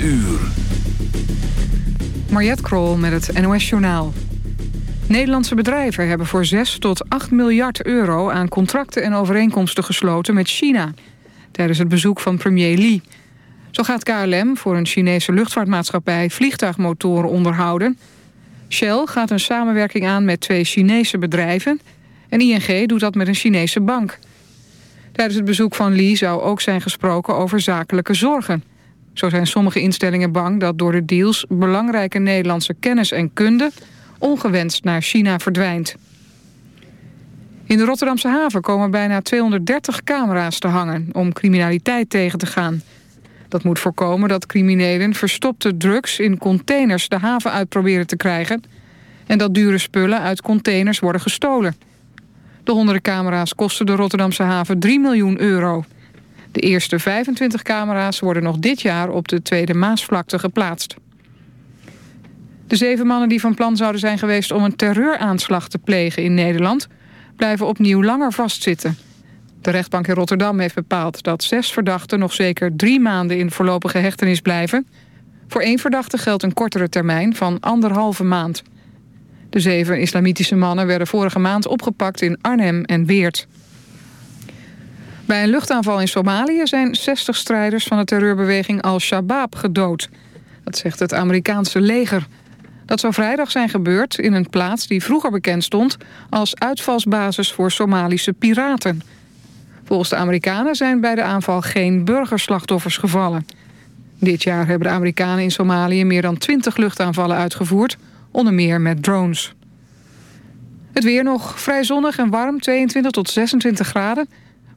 uur. Mariette Krol met het NOS Journaal. Nederlandse bedrijven hebben voor 6 tot 8 miljard euro... aan contracten en overeenkomsten gesloten met China... tijdens het bezoek van premier Li. Zo gaat KLM voor een Chinese luchtvaartmaatschappij... vliegtuigmotoren onderhouden. Shell gaat een samenwerking aan met twee Chinese bedrijven... en ING doet dat met een Chinese bank. Tijdens het bezoek van Li zou ook zijn gesproken over zakelijke zorgen... Zo zijn sommige instellingen bang dat door de deals belangrijke Nederlandse kennis en kunde ongewenst naar China verdwijnt. In de Rotterdamse haven komen bijna 230 camera's te hangen om criminaliteit tegen te gaan. Dat moet voorkomen dat criminelen verstopte drugs in containers de haven uit proberen te krijgen... en dat dure spullen uit containers worden gestolen. De honderden camera's kosten de Rotterdamse haven 3 miljoen euro. De eerste 25 camera's worden nog dit jaar op de Tweede Maasvlakte geplaatst. De zeven mannen die van plan zouden zijn geweest om een terreuraanslag te plegen in Nederland... blijven opnieuw langer vastzitten. De rechtbank in Rotterdam heeft bepaald dat zes verdachten nog zeker drie maanden in voorlopige hechtenis blijven. Voor één verdachte geldt een kortere termijn van anderhalve maand. De zeven islamitische mannen werden vorige maand opgepakt in Arnhem en Weert. Bij een luchtaanval in Somalië zijn 60 strijders van de terreurbeweging Al-Shabaab gedood. Dat zegt het Amerikaanse leger. Dat zou vrijdag zijn gebeurd in een plaats die vroeger bekend stond... als uitvalsbasis voor Somalische piraten. Volgens de Amerikanen zijn bij de aanval geen burgerslachtoffers gevallen. Dit jaar hebben de Amerikanen in Somalië meer dan 20 luchtaanvallen uitgevoerd... onder meer met drones. Het weer nog vrij zonnig en warm, 22 tot 26 graden...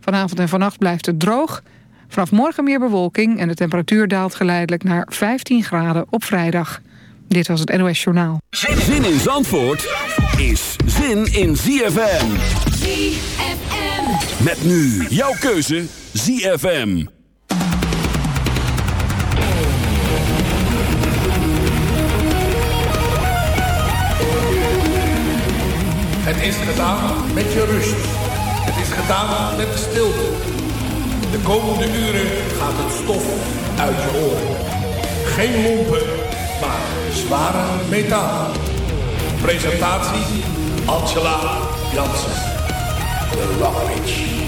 Vanavond en vannacht blijft het droog. Vanaf morgen meer bewolking en de temperatuur daalt geleidelijk naar 15 graden op vrijdag. Dit was het NOS Journaal. Zin in Zandvoort is zin in ZFM. ZFM. Met nu jouw keuze ZFM. Het is gedaan met je rust. Gedaan met stilte. De komende uren gaat het stof uit je oren. Geen lompen, maar zware metaal. Presentatie Angela Jansen. De Rockridge.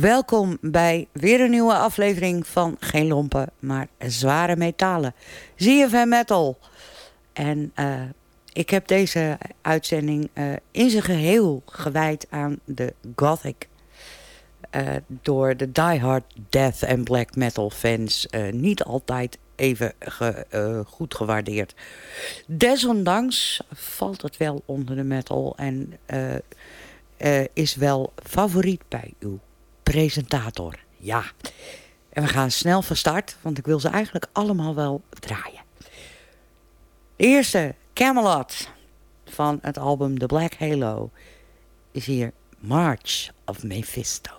Welkom bij weer een nieuwe aflevering van Geen Lompen, maar Zware Metalen. ZFM Metal. En uh, ik heb deze uitzending uh, in zijn geheel gewijd aan de Gothic. Uh, door de diehard death en black metal fans niet altijd even goed gewaardeerd. Desondanks valt het wel onder de metal en is wel favoriet bij uw presentator. Ja. En we gaan snel van start, want ik wil ze eigenlijk allemaal wel draaien. De eerste, Camelot, van het album The Black Halo, is hier March of Mephisto.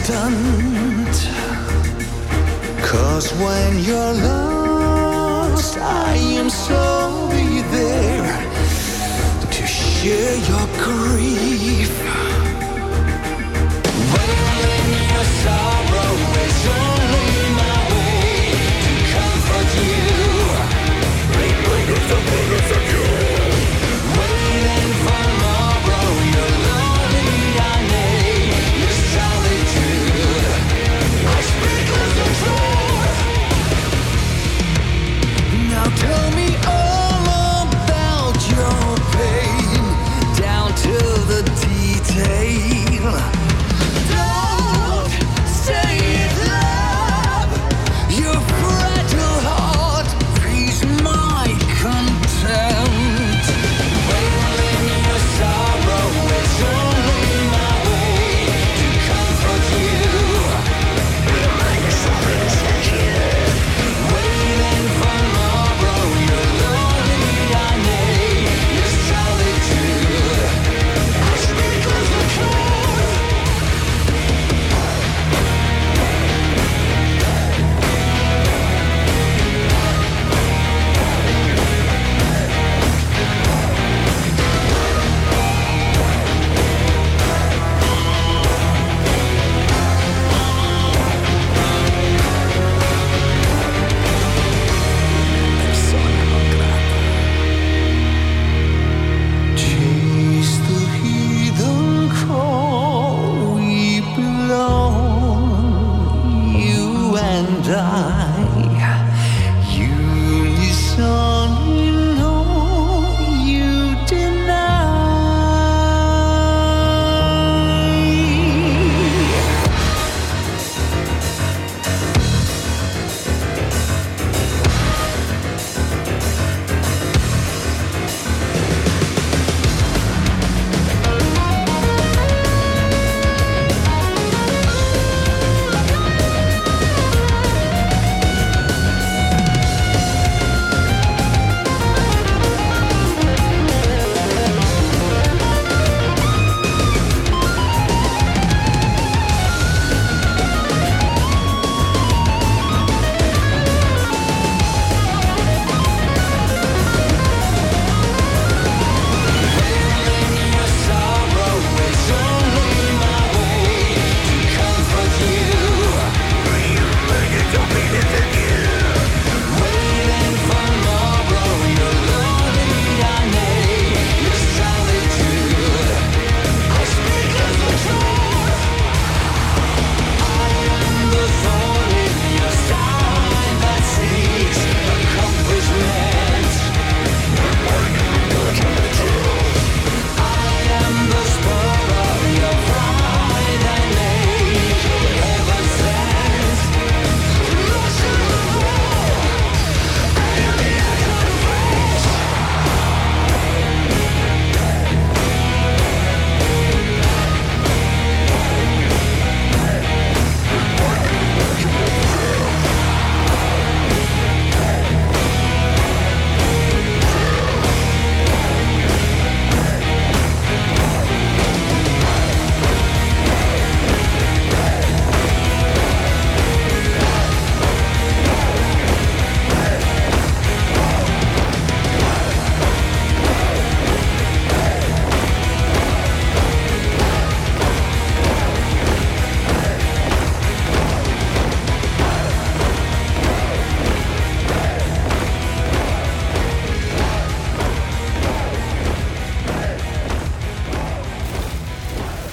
distant. Cause when you're lost, I am solely there to share your grief.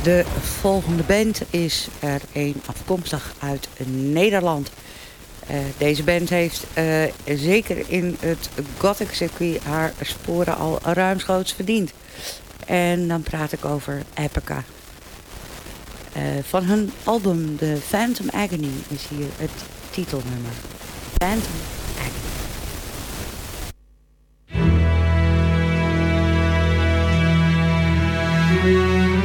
De volgende band is er een afkomstig uit Nederland. Eh, deze band heeft eh, zeker in het gothic circuit haar sporen al ruimschoots verdiend. En dan praat ik over Epica. Eh, van hun album The Phantom Agony is hier het titelnummer. Phantom Agony.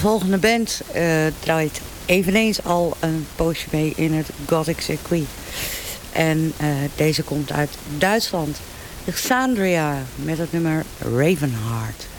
Volgende band eh, draait eveneens al een poosje mee in het Gothic circuit. En eh, deze komt uit Duitsland. Alexandria met het nummer Ravenheart.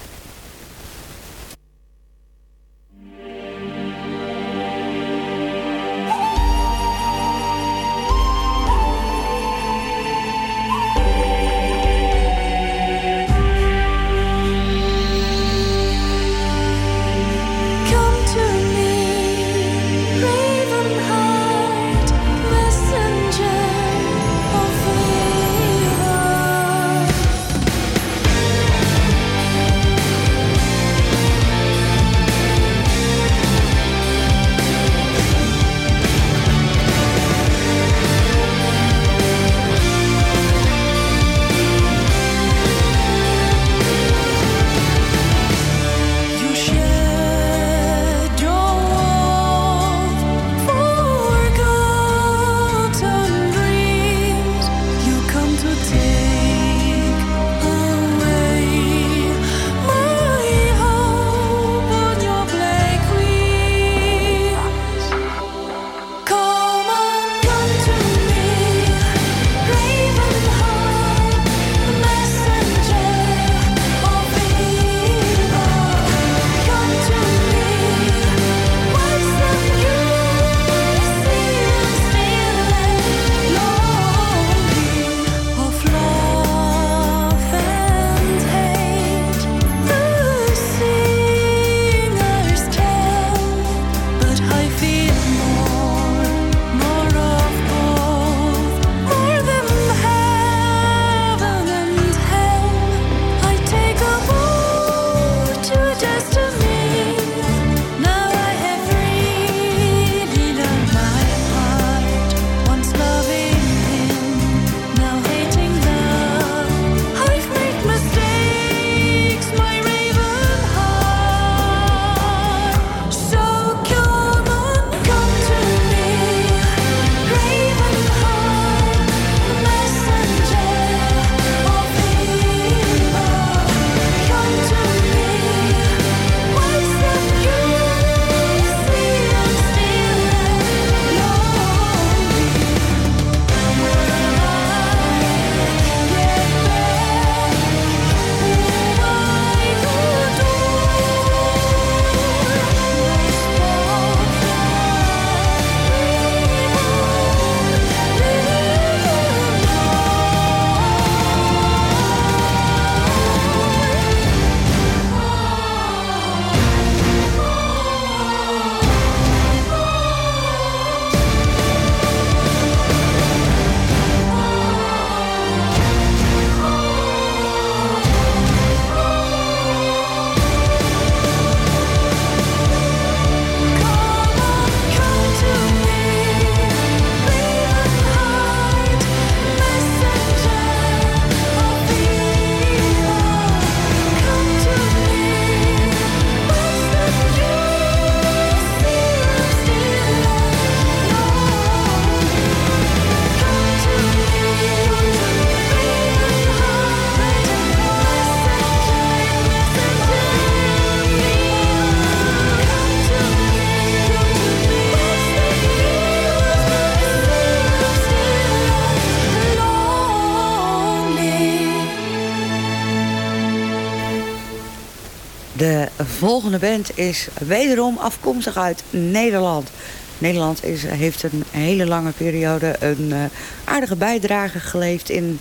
De volgende band is wederom afkomstig uit Nederland. Nederland is, heeft een hele lange periode een eh, aardige bijdrage geleverd in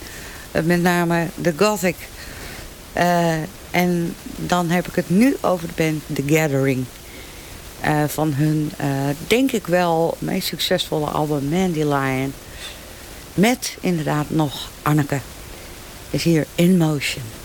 eh, met name de Gothic. Eh, en dan heb ik het nu over de band The Gathering. Van hun, denk ik wel, meest succesvolle album Mandy Lion. Met inderdaad nog Anneke. Is hier In Motion.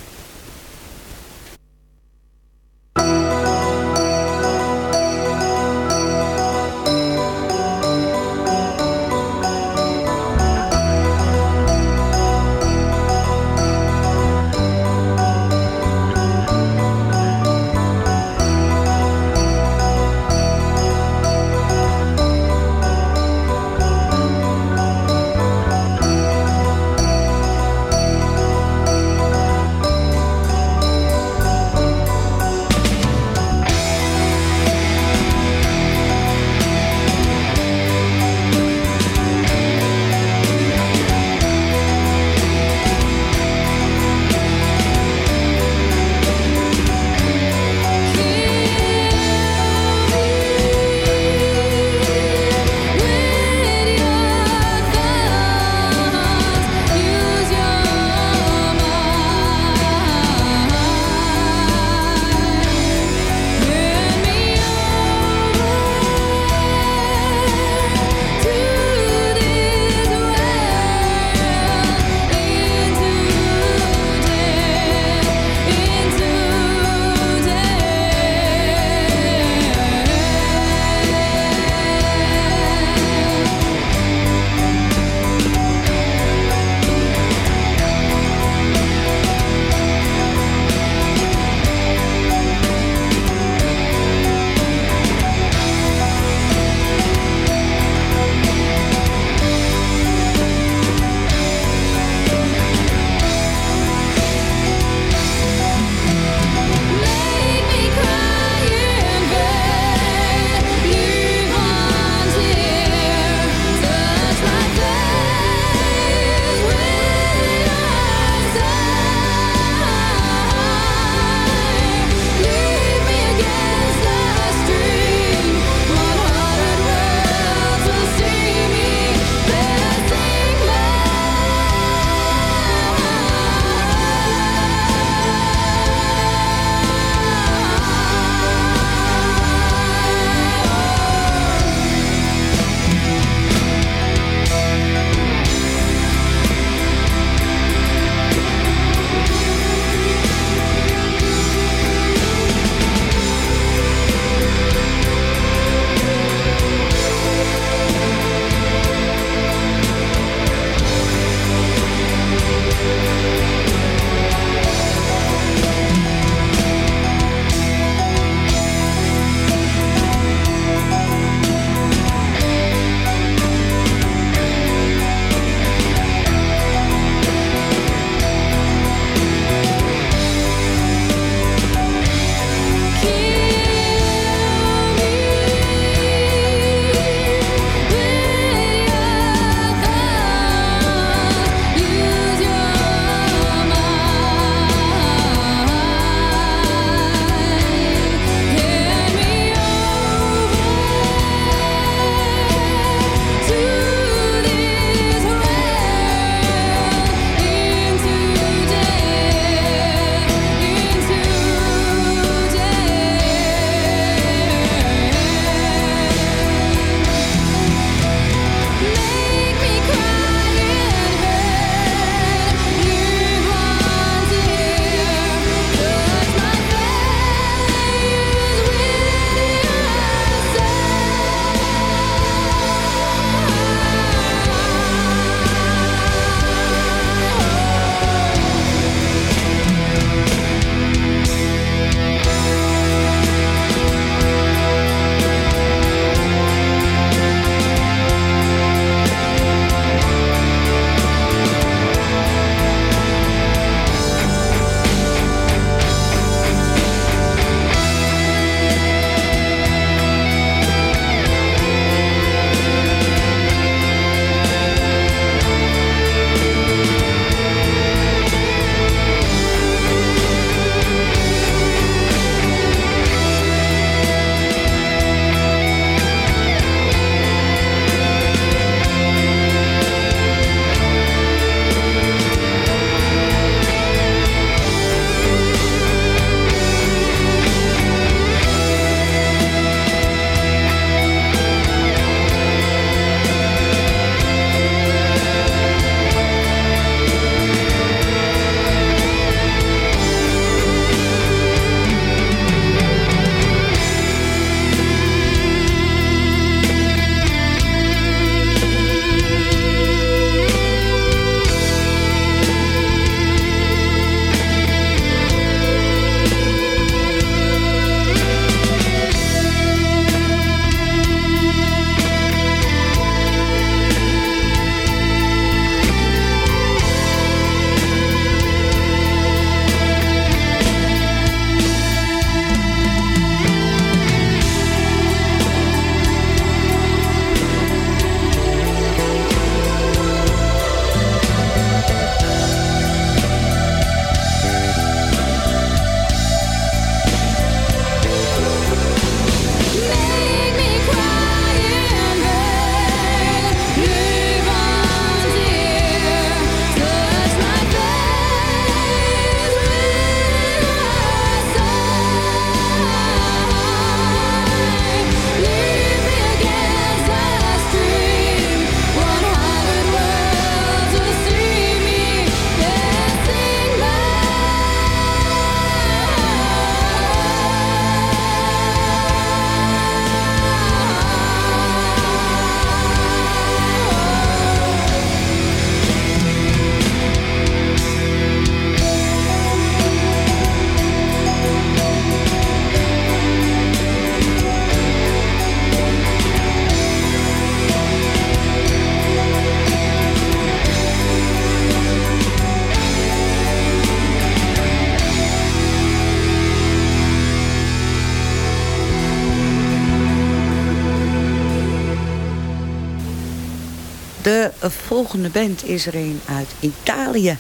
Volgende band is er een uit Italië.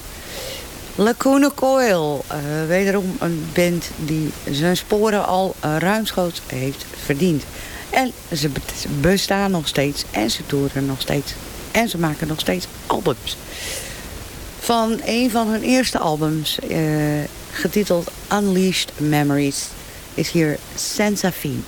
Lacuna Coil, eh, wederom een band die zijn sporen al eh, ruimschoots heeft verdiend. En ze be- ze bestaan nog steeds en ze toeren nog steeds. En ze maken nog steeds albums. Van een van hun eerste albums, eh, getiteld Unleashed Memories, is hier Senza Fine.